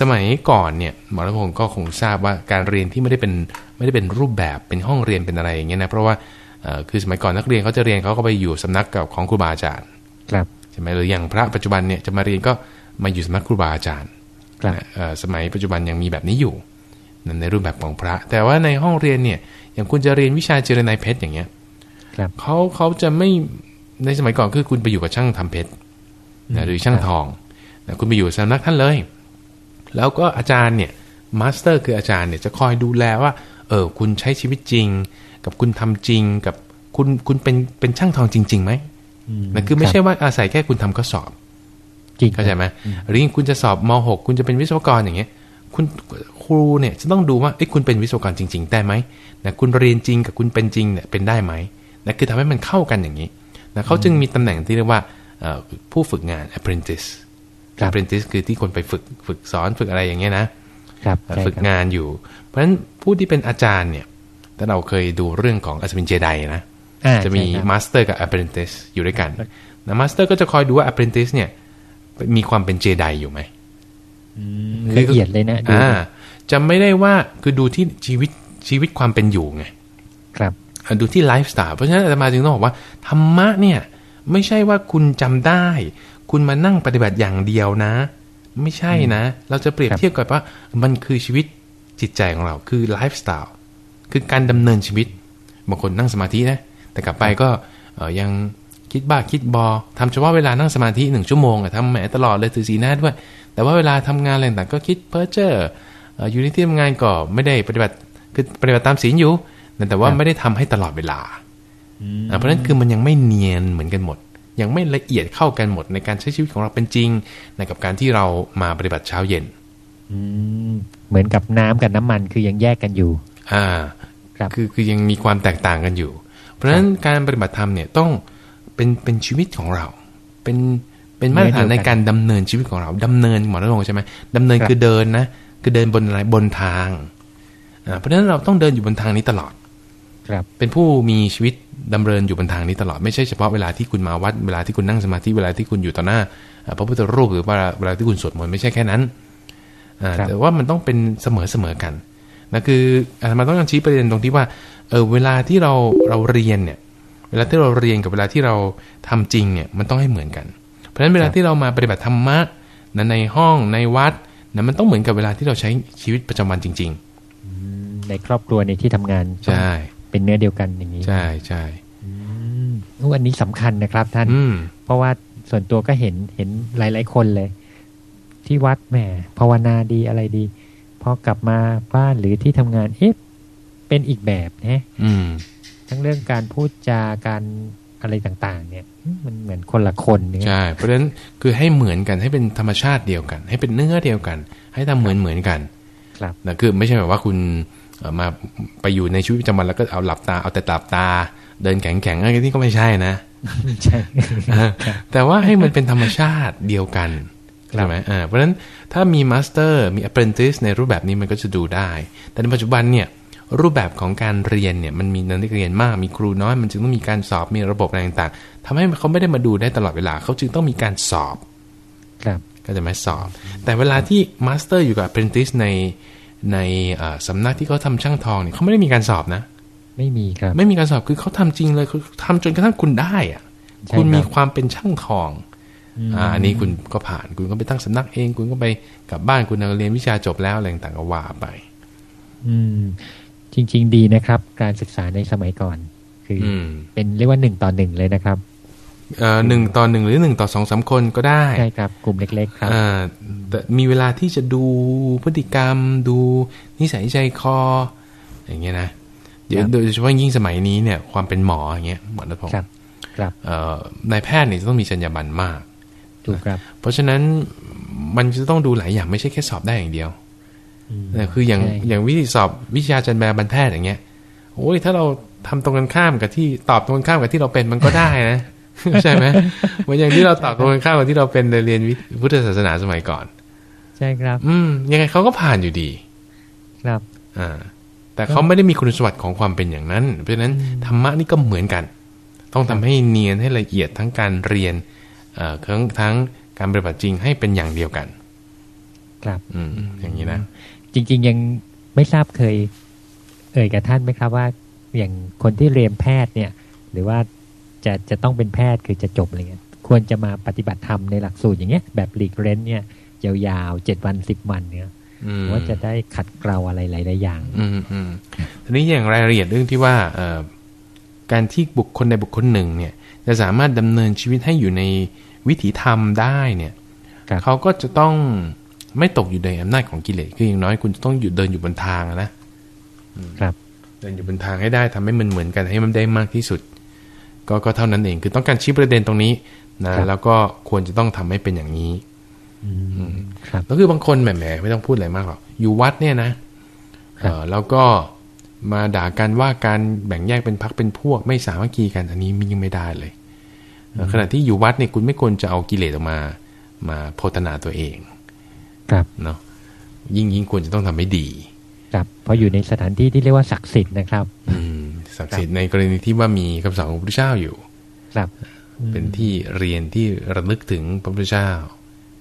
สมัยก่อนเนี่ยหมอรัตพงศ์ก็คงทราบว่าการเรียนที่ไม่ได้เป็นไม่ได้เป็นรูปแบบเป็นห้องเรียนเป็นอะไรอย่างเงี้ยนะเพราะว่าเอ่อคือสมัยก่อนนักเรียนเขาจะเรียนเขาก็ไปอยู่สำนักกับของครูบาอาจารย์ครับใช่ไหมหรืออย่างพระปัจจุบันเนี่ยจะมาเรียนก็มาอยู่สำนักครูบาอาจารย์ครับนะเอ่อสมัยปัจจุบันยังมีแบบนี้อยู่นั่นในรูปแบบของพระ แต่ว่าในห้องเรียนเนี่ยอย่างคุณจะเรียนวิชาเจรนายเพชรอย่างเงี้ยครับเขาเขาจะไม่ในสมัยก่อนคือคุณไปอยู่กับช่างทำเพชรนะหรือช่างทองนะคุณไปอยู่สำนักท่านเลย แล้วก็อาจารย์เนี่ยมาสเตอร์คืออาจารย์เนี่ยจะคอยดูแลว่าเออคุณใช้ชีวิตจริง กับคุณทำจริงกับคุณคุณเป็นเป็นช่างทองจริงๆไหม นะคือไม่ใช่ว่าอาศัยแค่คุณทำข้อสอบจริงเข้าใจไหมหรือคุณจะสอบม .6 คุณจะเป็นวิศวกรอย่างเงี้ย คุณครูเนี่ยจะต้องดูว่าเอ้คุณเป็นวิศวกรจริง ๆ ได้ไหมนะคุณเรียนจริงกับคุณเป็นจริงเนี่ยเป็นได้ไหมนะคือทำให้มันเข้ากันอย่างนี้นะเขาจึงมีตำแหน่งที่เรียกว่าเอ่อผู้ฝึกงาน apprentice ครับ apprentice คือที่คนไปฝึกฝึกสอนฝึกอะไรอย่างเงี้ยนะครับใช่ฝึกครับงานอยู่ เพราะฉะนั้นผู้ที่เป็นอาจารย์เนี่ยถ้าเราเคยดูเรื่องของอัศวินเจไดนะอ่า จะมีใช่ครับ master กับ apprentice อยู่ด้วยกันนะ master ก็จะคอยดูว่า apprentice เนี่ย มีความเป็นเจไดอยู่ไหมละเอียดเลยนะดูอ่าจะไม่ได้ว่าคือดูที่ชีวิตชีวิตความเป็นอยู่ไงครับอะดูที่ไลฟ์สไตล์เพราะฉะนั้นอาตมาจึงต้องบอกว่าธรรมะเนี่ยไม่ใช่ว่าคุณจำได้ คุณมานั่งปฏิบัติอย่างเดียวนะ ไม่ใช่นะ เราจะเปรียบครับเทียบกับว่ามันคือชีวิตจิตใจของเราคือไลฟ์สไตล์คือการดำเนินชีวิตบางคนนั่งสมาธินะ แต่กลับไปก็เอ่อยังคิดบ้าคิดบอทำเฉพาะเวลานั่งสมาธิหนึ่งชั่วโมงอะทำแหมตลอดเลยถือศีลห้าด้วย แต่ว่าเวลาทำงานอะไรต่างๆก็คิดเพ้อเจ้อเอ่ออยู่ในที่ทำงานก็ไม่ได้ปฏิบัติคือปฏิบัติตามศีลอยู่แต่ว่าครับไม่ได้ทำให้ตลอดเวลาอ่าเพราะฉะนั้นคือมันยังไม่เนียนเหมือนกันหมด ยังไม่ละเอียดเข้ากันหมดในการใช้ชีวิตของเราเป็นจริงในกับการที่เรามาปฏิบัติเช้าเย็นอืมเหมือนกับน้ำกับน้ำมันคือยังแยกกันอยู่ อ่า ครับ คือคือยังมีความแตกต่างกันอยู่ เพราะฉะนั้นการปฏิบัติธรรมเนี่ยต้องเป็นเป็นชีวิตของเรา เป็นเป็นมาตรฐานเนื้อเดียวกันในการดำเนินชีวิตของเราดำเนินหมอรัตงใช่ไหมดำเนินครับคือเดินนะคือเดินบนอะไรบนทางอ่าเพราะฉะนั้นเราต้องเดินอยู่บนทางนี้ตลอด ครับ เป็นผู้มีชีวิตดำเนินอยู่บนทางนี้ตลอดไม่ใช่เฉพาะเวลาที่คุณมาวัดเวลาที่คุณนั่งสมาธิเวลาที่คุณอยู่ต่อหน้าอ่าพระพุทธรูปหรือว่าเวลาที่คุณสวดมนต์ไม่ใช่แค่นั้นอ่าครับแต่ว่ามันต้องเป็นเสมอเสมอกัน นะคืออาตมาต้องการชี้ประเด็นตรงที่ว่าเออเวลาที่เราเราเรียนเนี่ย เวลาที่เราเรียนกับเวลาที่เราทำจริงเนี่ยมันต้องให้เหมือนกัน เพราะฉะนั้นเวลาที่เรามาปฏิบัติธรรมะนะในห้องในวัดนะมันต้องเหมือนกับเวลาที่เราใช้ชีวิตประจำวันจริงในครอบครัวในที่ทำงานๆใช่เป็นเนื้อเดียวกันอย่างนี้ ใช่ใช่อืมอู้อันนี้สำคัญนะครับท่านอืมเพราะว่าส่วนตัวก็เห็นเห็นหลาย ๆ คนเลย ที่วัดแหมภาวนาดีอะไรดีพ อกลับมาบ้านหรือที่ทำงานเอ๊ะเป็นอีกแบบนะอืมทั้งเรื่องการพูดจาการอะไรต่างๆ เนี่ย มันเหมือนคนละคนเนี่ยใช่เพราะฉะนั้นคือให้เหมือนกันให้เป็นธรรมชาติเดียวกัน ให้เป็นเนื้อเดียวกัน ให้ทำเหมือนเหมือนกัน ครับนะคือไม่ใช่แบบว่าคุณเอ่อมาไปอยู่ในชีวิตประจำวันแล้วก็เอาหลับตาเอาแต่หลับตา เดินแข็งแข็งๆอะไรนี่ก็ไม่ใช่นะใช่แต่ว่าให้มันเป็นธรรมชาติเดียวกัน ใช่ไหมอ่าเพราะฉะนั้นถ้ามี master มี apprentice ในรูปแบบนี้มันก็จะดูได้ แต่ในปัจจุบันเนี่ยรูปแบบของการเรียนเนี่ยมันมีนักเรียนมากมีครูน้อย มันจึงต้องมีการสอบมีระบบอะไรต่างๆทำให้เขาไม่ได้มาดูได้ตลอดเวลาเขาจึงต้องมีการสอบครับก็จะไม่สอบ แต่เวลาที่ master อยู่กับ apprentice ในในเอ่อสำนักที่เขาทำช่างทองเนี่ยเขาไม่ได้มีการสอบนะ ไม่มีครับ ไม่มีการสอบคือเขาทำจริงเลยคือทำจนกระทั่งคุณได้อะใช่คุณมีครับความเป็นช่างทองม อ่าอันนี้คุณก็ผ่านคุณก็ไปตั้งสำนักเอง คุณก็ไปกลับบ้านคุณเรียนวิชาจบแล้วอะไรต่างๆก็ว่าไป อืม จริง ๆ ดีนะครับ การศึกษาในสมัยก่อน คือออืมเป็นเรียกว่าหนึ่งต่อหนึ่งเลยนะครับเอ่อหนึ่งต่อหนึ่งหรือหนึ่งต่อสองสามคนก็ได้ใช่ครับ กลุ่มเล็ก ๆ ครับอ่าแต่มีเวลาที่จะดูพฤติกรรม ดูนิสัยใจคอ อย่างเงี้ยนะเดี๋ยวครับโดยเฉพาะยิ่งสมัยนี้เนี่ย ความเป็นหมออย่างเงี้ยหมอรัตพงศ์ครับครับเอ่อนายแพทย์เนี่ยจะต้องมีจรรยาบรรณมาก ถูกครับ เพราะฉะนั้นมันจะต้องดูหลายอย่างไม่ใช่แค่สอบได้อย่างเดียวอืมนะคืออย่างใช่อย่างวิธีสอบวิชาจรรยาบรรณแพทย์อย่างเงี้ยโอ้ยถ้าเราทำตรงกันข้ามกับที่ตอบตรงกันข้ามกับที่เราเป็นมันก็ได้นะใช่ไหมเหมือนอย่างที่เราตอบตรงกันข้ามกับที่เราเป็นในเรียนวิพุทธศาสนาสมัยก่อน ใช่ครับ อืมยังไงเขาก็ผ่านอยู่ดี ครับ อ่า แต่เขาไม่ได้มีคุณสมบัติของความเป็นอย่างนั้น เพราะฉะนั้นธรรมะนี่ก็เหมือนกัน ต้องทำให้เนียนให้ละเอียดทั้งการเรียนเอ่อ ทั้งทั้งการปฏิบัติจริงให้เป็นอย่างเดียวกัน ครับ อืมอย่างนี้นะ จริง ๆ ยังไม่ทราบเคย เอ่ยกับท่านไหมครับว่า อย่างคนที่เรียนแพทย์เนี่ย หรือว่าจะจะต้องเป็นแพทย์คือจะจบอะไรเงี้ยควรจะมาปฏิบัติธรรมในหลักสูตรอย่างเงี้ยแบบหลีกเร้นเนี่ยยาวๆเจ็ดวันสิบวันเนี่ยอืมว่าจะได้ขัดเกลาอะไรหลายๆอย่าง อืมอืมทีนี้อย่างรายละเอียดเรื่องที่ว่าเอ่อการที่บุคคลใดบุคคลหนึ่งเนี่ย จะสามารถดำเนินชีวิตให้อยู่ใน วิถีธรรมได้เนี่ยครับเขาก็จะต้องไม่ตกอยู่ในอำนาจของกิเลสคืออย่างน้อยคุณจะต้องอยู่เดินอยู่บนทางอะนะครับ เดินอยู่บนทางให้ได้ทำให้มันเหมือนกันให้มันได้มากที่สุด ก็ก็เท่านั้นเองคือต้องการชี้ประเด็นตรงนี้นะครับแล้วก็ควรจะต้องทำให้เป็นอย่างนี้อืมครับก็คือบางคนแหมๆไม่ต้องพูดอะไรมากหรอกอยู่วัดเนี่ยนะเออแล้วก็มาด่ากันว่าการแบ่งแยกเป็นพักเป็นพวก ไม่สามัคคีกันอันนี้มันยังไม่ได้เลยเออ ขณะที่อยู่วัดเนี่ยคุณไม่ควรจะเอากิเลสออกมา มาโพธนาตัวเอง ครับเนาะยิ่งยิ่งควรจะต้องทำให้ดี ครับเพราะอยู่ในสถานที่ที่เรียกว่าศักดิ์สิทธิ์นะครับ อืมศักดิ์สิทธิ์ในกรณีที่ว่ามีคำสอนของพระพุทธเจ้าอยู่ ครับ เป็นที่เรียนที่ระลึกถึงพระพุทธเจ้า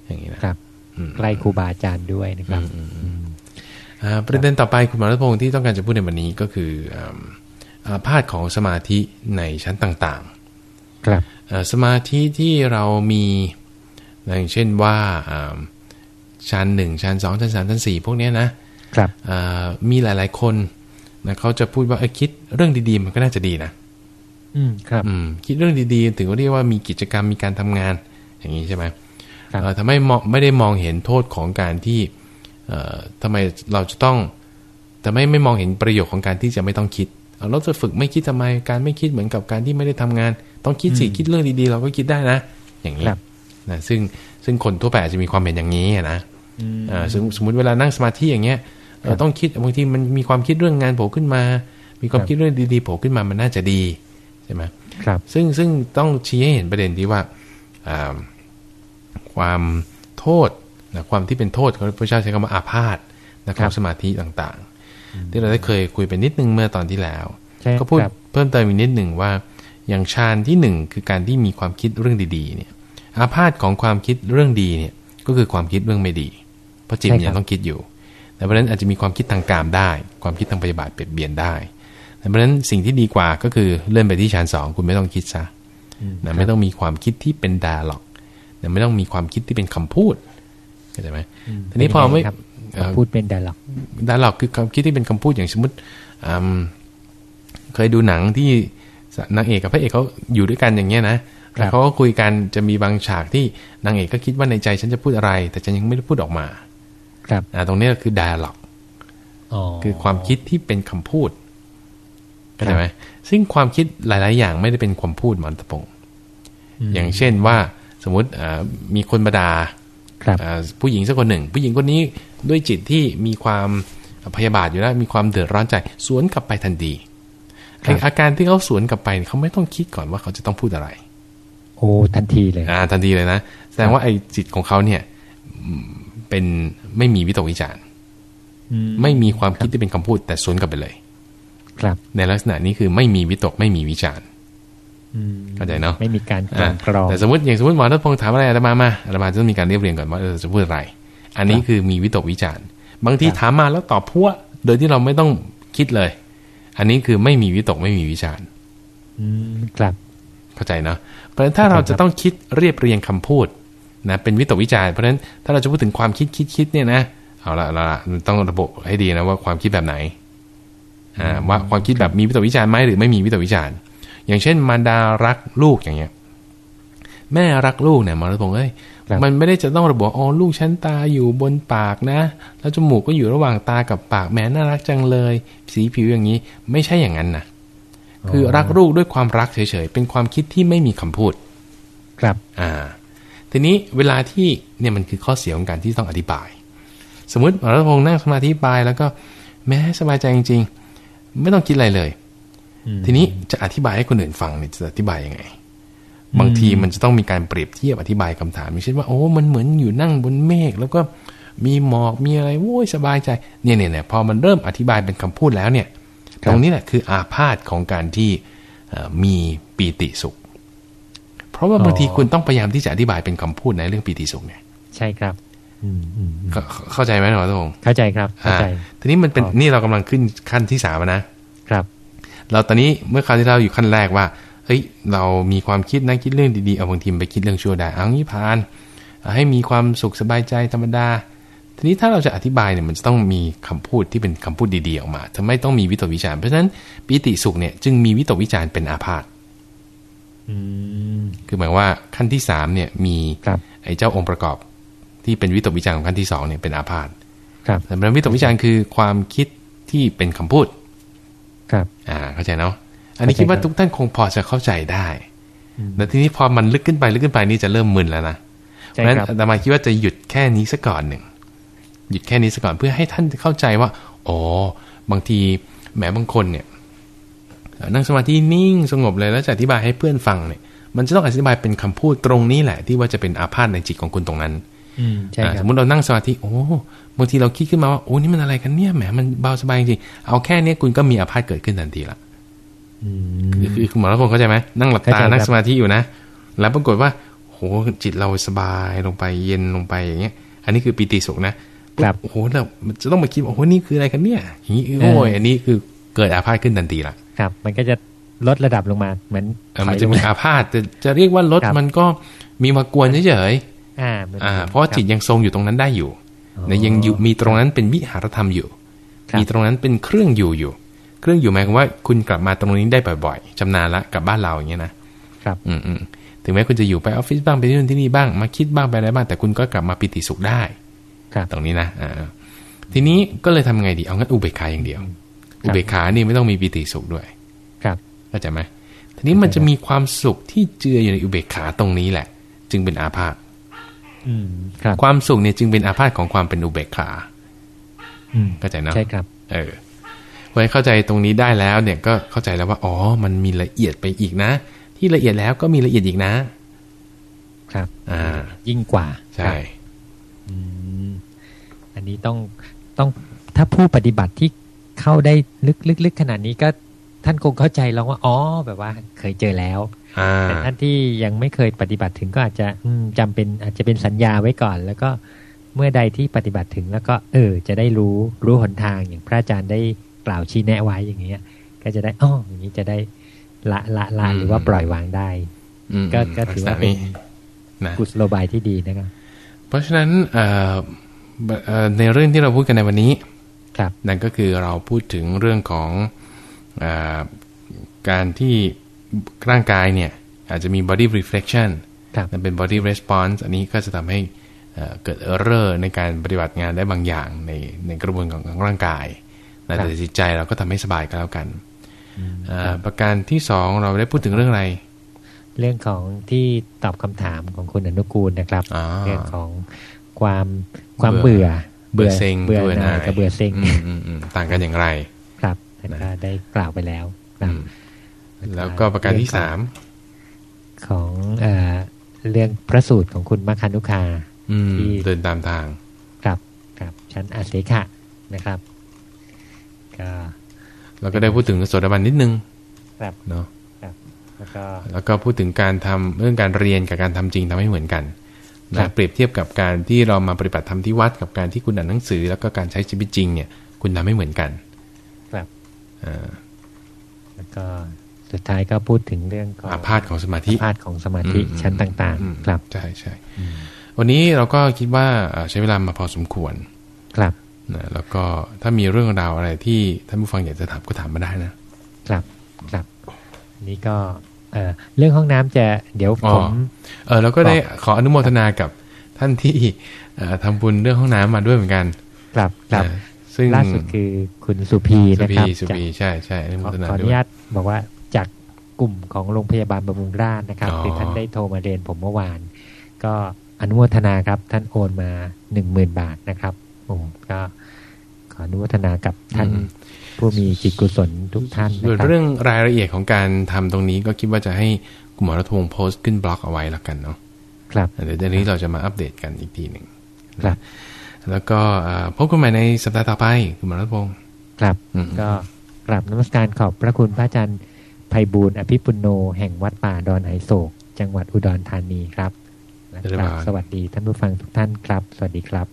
อย่างนี้นะครับอืมใกล้ครูบาอาจารย์ด้วยนะครับอ่าประเด็นต่อไปคุณหมอรัตพงศ์ที่ต้องการจะพูดในวันนี้ก็คืออ่าอาพาธของสมาธิในชั้นต่างครับๆอ่า สมาธิที่เรามีอย่างเช่นว่าอ่าชั้นหนึ่งชั้นสองชั้นสามชั้นสี่พวกเนี้ยนะครับอ่ามีหลาย ๆ คนนะเขาจะพูดว่าเอ้ยคิดเรื่องดีๆ มันก็น่าจะดีนะ อืมครับอืมคิดเรื่องดีๆ ถึงว่าเรียกว่ามีกิจกรรมมีการทำงาน อย่างนี้ใช่ไหมครับเอ่อทำให้มองไม่ได้มองเห็นโทษของการที่เอ่อทำไมเราจะต้องแต่ไม่ไม่มองเห็นประโยชน์ของการที่จะไม่ต้องคิดเอาเราจะฝึกไม่คิดทำไมการไม่คิดเหมือนกับการที่ไม่ได้ทำงาน ต้องคิดสิคิดเรื่องดีๆ เราก็คิดได้นะ อย่างนี้ครับนะซึ่งซึ่งคนทั่วไปอาจจะมีความเห็นอย่างนี้อะนะอืมเอ่อสมสมมติเวลานั่งสมาธิอย่างเงี้ยเอ่อครับต้องคิดบางทีมันมีความคิดเรื่องงานโผล่ขึ้นมา มีความครับคิดเรื่องดีๆโผล่ขึ้นมามันน่าจะดีใช่ไหมครับ ซึ่งซึ่งต้องชี้ให้เห็นประเด็นที่ว่าอ่าความโทษนะความที่เป็นโทษเขาพระเจ้าใช้คำว่าอาพาธนะคครัรับบสมาธิต่างๆ ที่เราได้เคยคุยไปนิดนึงเมื่อตอนที่แล้วใช่ก็พูดครับเพิ่มเติมอีกนิดหนึ่งว่า อย่างฌานที่หนึ่งคือการที่มีความคิดเรื่องดีๆเนี่ยอาพาธของความคิดเรื่องดีเนี่ยก็คือความคิดเรื่องไม่ดี เพราะจิตมันยังต้องคิดอยู่แต่เพราะฉะนั้นอาจจะมีความคิดทางกามได้ ความคิดทางปฏิบัติเปลี่ยนเบียนได้แต่เพราะฉะนั้นสิ่งที่ดีกว่าก็คือเลื่อนไปที่ฌานสองคุณไม่ต้องคิดซะอืมนะไม่ต้องมีความคิดที่เป็นดาหรอกนะไม่ต้องมีความคิดที่เป็นคำพูดเข้าใจไหมมทีนี้พอไม่เป็นยังงครับเอ่อพูดเป็นไดล็อกดาหรอกคือความคิดที่เป็นคำพูดอย่างสมมติอืมเคยดูหนังที่ นางเอกกับพระเอกเขาอยู่ด้วยกันอย่างเงี้ยนะแล้วเขาก็คุยกันจะมีบางฉากที่นางเอกก็คิดว่าในใจฉันจะพูดอะไร แต่ฉันยังไม่ได้พูดออกมา ครับอ่าตรงนี้ก็คือดาหรอกอ๋อคือความคิดที่เป็นคำพูดเข้าใจไหมซึ่งความคิดหลาย ๆ อย่างไม่ได้เป็นความพูดหมอนตะปงอย่างเช่นว่าสมมติมีคนบาดาผู้หญิงสักคนหนึ่ง ผู้หญิงคนนี้ด้วยจิตที่มีความพยาบาทอยู่แล้วมีความเดือดร้อนใจ สวนกลับไปทันที อาการที่เขาสวนกลับไปเขาไม่ต้องคิดก่อนว่าเขาจะต้องพูดอะไร โอ้ทันทีเลยอ่าทันทีเลยนะแสดงว่าไอ้จิตของเขาเนี่ย เป็นไม่มีวิตกวิจารณ์ไม่มีความคิดที่เป็นคำพูด แต่สวนกลับไปเลย ครับ ในลักษณะนี้คือไม่มีวิตกไม่มีวิจารณ์เข้าใจเนาะไม่มีการกรองกรองแต่สมมติอย่างสมมติหมอทัพพงศ์ถามอะไรอาตมามาอาตมาจะต้องมีการเรียบเรียงก่อนว่าเออจะพูดอะไร อันนี้คือมีวิตกวิจารณ์ บางทีถามมาแล้วตอบพัวโดยที่เราไม่ต้องคิดเลย อันนี้คือไม่มีวิตกไม่มีวิจารณ์ครับเข้าใจเนาะเพราะฉะนั้นถ้าเราจะต้องคิดเรียบเรียงคำพูดนะเป็นวิตกวิจารณ์เพราะฉะนั้นถ้าเราจะพูดถึงความคิดคิดคิดเนี่ยนะเอาละเราต้องระบบให้ดีนะว่าความคิดแบบไหนอ่าว่าความคิดแบบมีวิตกวิจารณ์ไหมหรือไม่มีวิตกวิจารณ์ อย่างเช่นมารดารักลูกอย่างเงี้ย แม่รักลูกเนี่ยมาแล้วผมเอ้ย มันไม่ได้จะต้องระบุอ๋อลูกชั้นตาอยู่บนปากนะ แล้วจมูกก็อยู่ระหว่างตากับปากแม่น่ารักจังเลย สีผิวอย่างนี้ ไม่ใช่อย่างนั้นนะคือรักลูกด้วยความรักเฉยๆเป็นความคิดที่ไม่มีคำพูด ครับอ่า ทีนี้เวลาที่เนี่ยมันคือข้อเสียของการที่ต้องอธิบาย สมมติหมอรัตพงศ์นั่งสมาธิไปแล้วก็แม้สบายใจจริง ๆ ไม่ต้องคิดอะไรเลย ทีนี้จะอธิบายให้คนอื่นฟังเนี่ยจะอธิบายยังไง บางทีมันจะต้องมีการเปรียบเทียบอธิบายคำถามเช่นว่าโอ้มันเหมือนอยู่นั่งบนเมฆแล้วก็มีหมอกมีอะไรโว้ยสบายใจเนี่ยเนี่ยพอมันเริ่มอธิบายเป็นคำพูดแล้วเนี่ยตรงนี้แหละคืออาพาธของการที่มีปีติสุข เพราะว่าบางทีคุณต้องพยายามที่จะอธิบายเป็นคำพูดในเรื่องปีติสุขเนี่ย ใช่ครับเข้าใจไหมหมอตงเข้าใจครับเข้าใจทีนี้มันเป็นนี่เรากำลังขึ้นขั้นที่สามนะครับ เราตอนนี้เมื่อคราวที่เราอยู่ขั้นแรกว่า เฮ้ยเรามีความคิดนะคิดเรื่องดีๆเอาบางทีไปคิดเรื่องชั่วได้เอางี้ผ่าน ให้มีความสุขสบายใจธรรมดา ทีนี้ถ้าเราจะอธิบายเนี่ยมันจะต้องมีคำพูดที่เป็นคำพูดดีๆออกมาทำไมต้องมีวิตกวิจารณ์เพราะฉะนั้นปิติสุขเนี่ยจึงมีวิตกวิจารณ์เป็นอาพาธคือหมายว่าขั้นที่สามเนี่ยมีไอ้เจ้าองค์ประกอบที่เป็นวิตกวิจารณ์ของขั้นที่สองเนี่ยเป็นอาพาธแต่วิตกวิจารณ์คือความคิดที่เป็นคำพูด ครับ อ่าเข้าใจเนาะ อันนี้คิดว่าทุกท่านคงพอจะเข้าใจได้แต่ทีนี้พอมันลึกขึ้นไปลึกขึ้นไปนี่จะเริ่มมึนแล้วนะเพราะฉะนั้นอาตมาคิดว่าจะหยุดแค่นี้สักก่อนหนึ่งหยุดแค่นี้สักก่อนเพื่อให้ท่านเข้าใจว่าอ๋อบางทีแหมบางคนเนี่ยนั่งสมาธินิ่งสงบเลยแล้วจะอธิบายให้เพื่อนฟังเนี่ย มันจะต้องอธิบายเป็นคำพูดตรงนี้แหละ ที่ว่าจะเป็นอาพาธในจิตของคุณตรงนั้นสมมติเรานั่งสมาธิโอ้บางทีเราคิดขึ้นมาว่าโอ้นี่มันอะไรกันเนี่ยแหมมันเบาสบายจริงเอาแค่นี้คุณก็มีอาพาธเกิดขึ้นทันทีละ คือคุณหมอรัพงศ์เข้าใจไหมนั่งหลับตานั่งสมาธิอยู่นะ แล้วปรากฏว่า โหจิตเราสบายลงไปเย็นลงไปอย่างเงี้ย อันนี้คือปีติสุขนะครับโอ้โหเราจะต้องมาคิดโอ้โหนี่คืออะไรกันเนี่ยอย่างนี้โอ้ยอันนี้คือเกิดอาพาธขึ้นทันทีละครับ มันก็จะลดระดับลงมาเหมือนมันจะมีอาพาธจะจะเรียกว่าลดมันก็มีมากวนเฉยอ่าอ่า เพราะจิตยังทรงอยู่ตรงนั้นได้อยู่นยังอยู่มีตรงนั้นเป็นวิหารธรรมอยู่ มีตรงนั้นเป็นเครื่องอยู่อยู่ เครื่องอยู่หมายความว่าคุณกลับมาตรงนี้ได้บ่อยๆชำนาญละกับบ้านเราอย่างเงี้ยนะครับอืมอืมถึงแม้คุณจะอยู่ไปออฟฟิศบ้างไปที่นู่นที่นี่บ้างมาคิดบ้างไปอะไรบ้างแต่คุณก็กลับมาปิติสุขได้ครับตรงนี้นะอ่าทีนี้ก็เลยทำไงดีเอางั้นอุเบกขาอย่างเดียว อุเบกขานี่ไม่ต้องมีปิติสุขด้วย ครับเข้าใจไหมทีนี้มันจะมีความสุขที่เจืออยู่ในอุเบกขาตรงนี้แหละ จึงเป็นอาภาธความสุขเนี่ยจึงเป็นอาพาธของความเป็นอุเบกขาเข้าใจนะใช่ครับ เออ พอเข้าใจตรงนี้ได้แล้วเนี่ยก็เข้าใจแล้วว่าอ๋อ มันมีละเอียดไปอีกนะ ที่ละเอียดแล้วก็มีละเอียดอีกนะ ครับ อ่า ยิ่งกว่า ใช่อันนี้ต้องต้องถ้าผู้ปฏิบัติที่เข้าได้ลึกลึกขนาดนี้ก็ท่านคงเข้าใจแล้วว่า อ๋อ แบบว่า เคยเจอแล้วแต่ท่านที่ยังไม่เคยปฏิบัติถึงก็อาจจะจำเป็นอาจจะเป็นสัญญาไว้ก่อน แล้วก็เมื่อใดที่ปฏิบัติถึงแล้วก็ เออ จะได้รู้รู้หนทางอย่างพระอาจารย์ได้ กล่าวชี้แนะไว้อย่างเงี้ย ก็จะได้อ๋ออย่างนี้จะได้ละละละหรือว่าปล่อยวางได้ก็ก็ถือว่าเป็นกุศโลบายที่ดีนะครับ เพราะฉะนั้นในเรื่องที่เราพูดกันในวันนี้ครับนั่นก็คือเราพูดถึงเรื่องของอการที่ร่างกายเนี่ย อาจจะมี body reflection นั่นเป็น body response อันนี้ก็จะทำให้เกิดเออร์เรอร์ในการปฏิบัติงานได้บางอย่างในในกระบวนการของร่างกาย แต่จิตใจเราก็ทำให้สบายก็แล้วกันอ่าประการที่สองเราได้พูดถึงเรื่องอะไร เรื่องของที่ตอบคำถามของคุณอนุกูลนะครับอ๋อเรื่องของความความเบื่อ เบื่อเซ็งเบื่อเบื่อหหน่าน่ายยกับเบื่อเซ็งอืมอืมอืมต่างกันอย่างไรครับท่านก็ได้กล่าวไปแล้วครับอืมแล้วก็ประการที่สามของเอ่อเรื่องพระสูตรของคุณมัคคานุคาอืมที่เดินตามทาง ครับครับชั้นอาเสขะนะครับ ก็แล้วก็ได้พูดถึงโสดาบันนิดนึงเนาะแล้วก็แล้วก็พูดถึงการทำเรื่องการเรียนกับการทำจริงทำให้เหมือนกันนะเปรียบเทียบกับการที่เรามาปฏิบัติธรรมที่วัดกับการที่คุณอ่านหนังสือ แล้วก็การใช้ชีวิตจริง เนี่ย คุณทำไม่เหมือนกัน ครับแล้วก็สุดท้ายก็พูดถึงเรื่องของอาพาธของสมาธิอาพาธของสมาธิชั้นต่างๆ ครับใช่ใช่วันนี้เราก็คิดว่าใช้เวลามาพอสมควร ครับ นะแล้วก็ถ้ามีเรื่องราวอะไรที่ท่านผู้ฟังอยากจะถามก็ถามมาได้นะ ครับครับอันนี่ก็เอ่อเรื่องห้องน้ำจะเดี๋ยวอ๋อผมเออแล้วก็ได้ขออนุโมทนากับท่านที่เอ่อทำบุญเรื่องห้องน้ำมาด้วยเหมือนกัน ครับครับนะซึ่งล่าสุดคือคุณสุพีสุนะพีครับสุจากพีใช่ใช่อนุโมขอทนาขออด้นุวยญาตบอกว่าจากกลุ่มของโรงพยาบาลบำรุงราษฎร์นะครับอ๋อคือท่านได้โทรมาเรียนผมเมื่อวาน ก็อนุโมทนาครับท่านโอนมาหนึ่งหมื่นบาทนะครับ โอ้ก็ขออนุโมทนากับท่านอืมผู้มีจิตกุศลทุกท่านส่วนนะครับเรื่องรายละเอียดของการทำตรงนี้ก็คิดว่าจะให้คุณหมอรัฐพงศ์โพสต์ขึ้นบล็อกเอาไว้แล้วกันเนาะครับเดี๋ยวเดี๋ยวนี้เราจะมาอัปเดตกันอีกทีหนึ่งครับ แล้วก็เอ่อพบกันใหม่ในสัปดาห์ต่อไปคุณหมอรัฐพงศ์ครับอืมก็กราบนมัสการขอบพระคุณพระอาจารย์ไพบูลย์อภิปุโนแห่งวัดป่าดอนไอโศก จังหวัดอุดรธานีครับและกราบสวัสดีท่านผู้ฟังทุกท่านครับ สวัสดีครับ